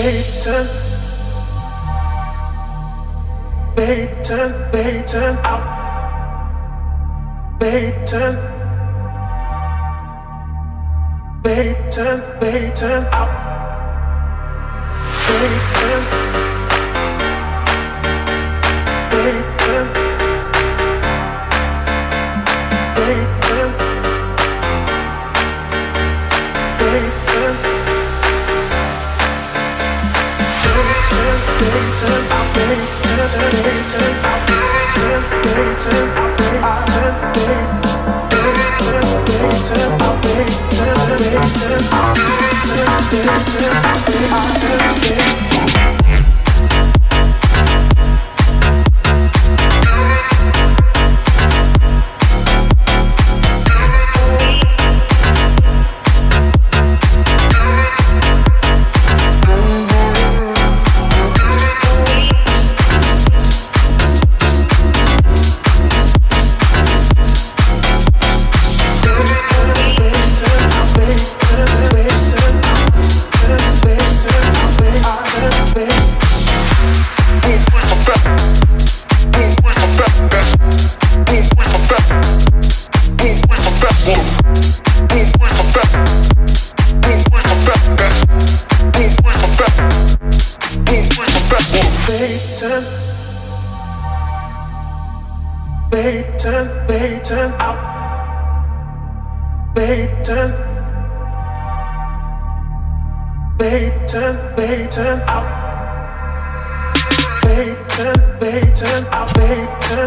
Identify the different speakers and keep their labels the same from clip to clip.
Speaker 1: Satan, Satan, Satan out. Satan, Satan, Satan out. Satan, Satan, Satan out. Satan out. Satan, Satan out. Satan,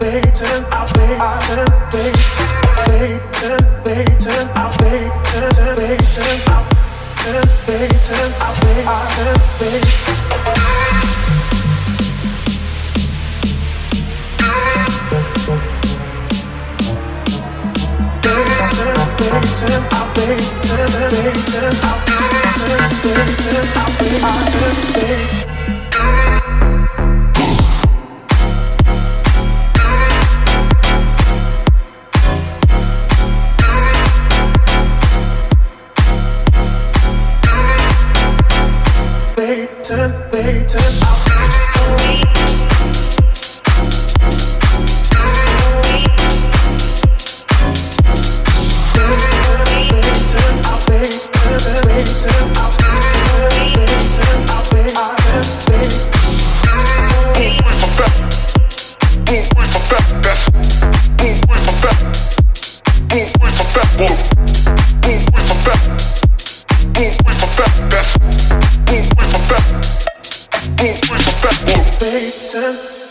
Speaker 1: Satan out. Satan, out. Satan, Satan. Satan, Satan, out. Satan